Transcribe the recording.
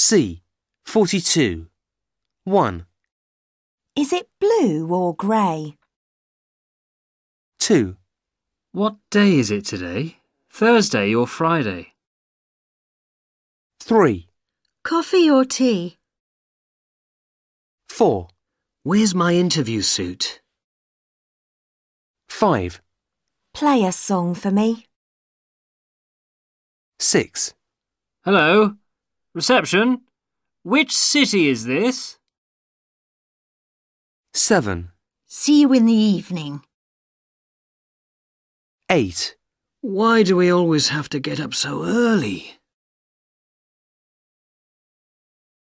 C. 42. 1, Is it blue or grey? 2, What day is it today? Thursday or Friday? 3, Coffee or tea? 4, Where's my interview suit? 5, Play a song for me. 6, Hello? Reception? Which city is this? 7, See you in the evening. 8. Why do we always have to get up so early?